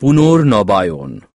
পুনর্নবায়ন